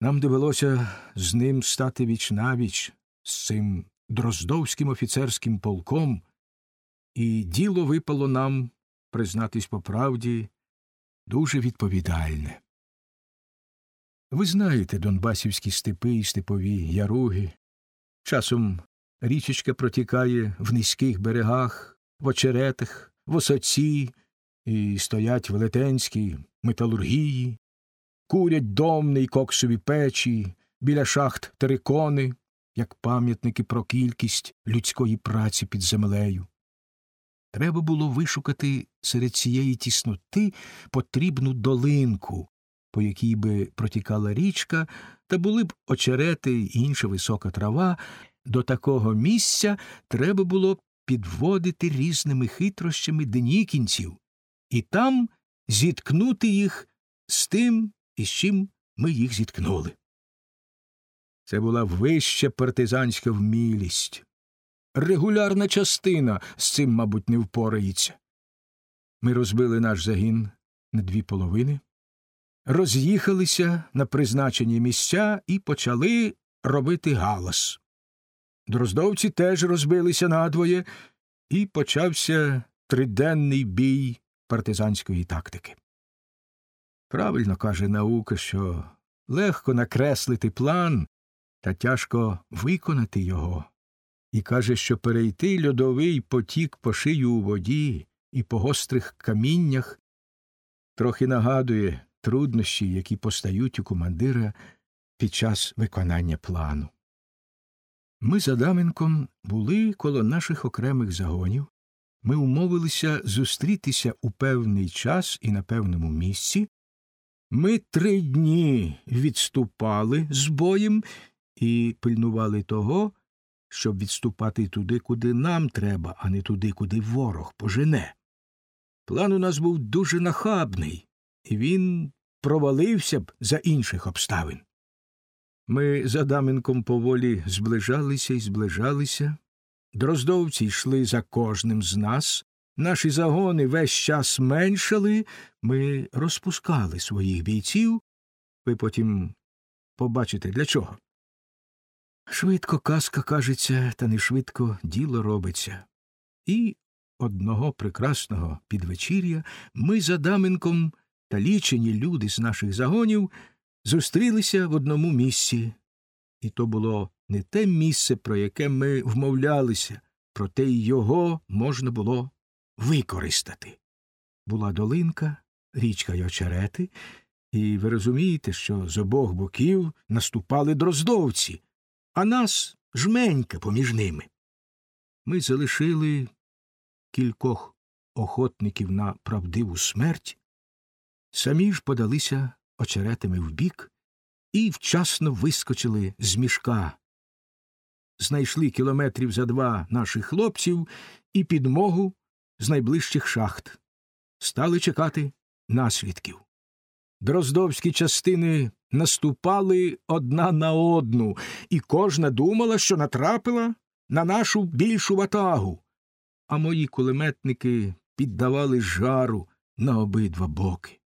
Нам довелося з ним стати віч-навіч, з цим дроздовським офіцерським полком, і діло випало нам, признатись по правді, дуже відповідальне. Ви знаєте донбасівські степи і степові яруги. Часом річечка протікає в низьких берегах, в очеретах, в осоці, і стоять велетенські металургії, курять домни й коксові печі, біля шахт терикони, як пам'ятники про кількість людської праці під землею. Треба було вишукати серед цієї тісноти потрібну долинку, по якій би протікала річка, та були б очерети й інша висока трава, до такого місця треба було підводити різними хитрощами денікінців і там зіткнути їх з тим, із чим ми їх зіткнули. Це була вища партизанська вмілість. Регулярна частина з цим, мабуть, не впорається. Ми розбили наш загін на дві половини, роз'їхалися на призначені місця і почали робити галас. Дроздовці теж розбилися надвоє, і почався триденний бій партизанської тактики. Правильно каже наука, що легко накреслити план, та тяжко виконати його, і каже, що перейти льодовий потік по шию у воді і по гострих каміннях трохи нагадує труднощі, які постають у командира під час виконання плану. Ми з Адаменком були коло наших окремих загонів, ми умовилися зустрітися у певний час і на певному місці. Ми три дні відступали з боєм і пильнували того, щоб відступати туди, куди нам треба, а не туди, куди ворог пожене. План у нас був дуже нахабний, і він провалився б за інших обставин. Ми з Адаменком поволі зближалися і зближалися. Дроздовці йшли за кожним з нас, наші загони весь час меншали, ми розпускали своїх бійців. Ви потім побачите для чого. Швидко казка кажеться, та не швидко діло робиться. І одного прекрасного підвечір'я ми з Адаменком та лічені люди з наших загонів зустрілися в одному місці, і то було не те місце, про яке ми вмовлялися, проте й його можна було використати. Була долинка, річка й очерети, і ви розумієте, що з обох боків наступали дроздовці, а нас жменька поміж ними. Ми залишили кількох охотників на правдиву смерть, самі ж подалися очеретами вбік і вчасно вискочили з мішка. Знайшли кілометрів за два наших хлопців і підмогу з найближчих шахт. Стали чекати наслідків. Дроздовські частини наступали одна на одну, і кожна думала, що натрапила на нашу більшу ватагу, а мої кулеметники піддавали жару на обидва боки.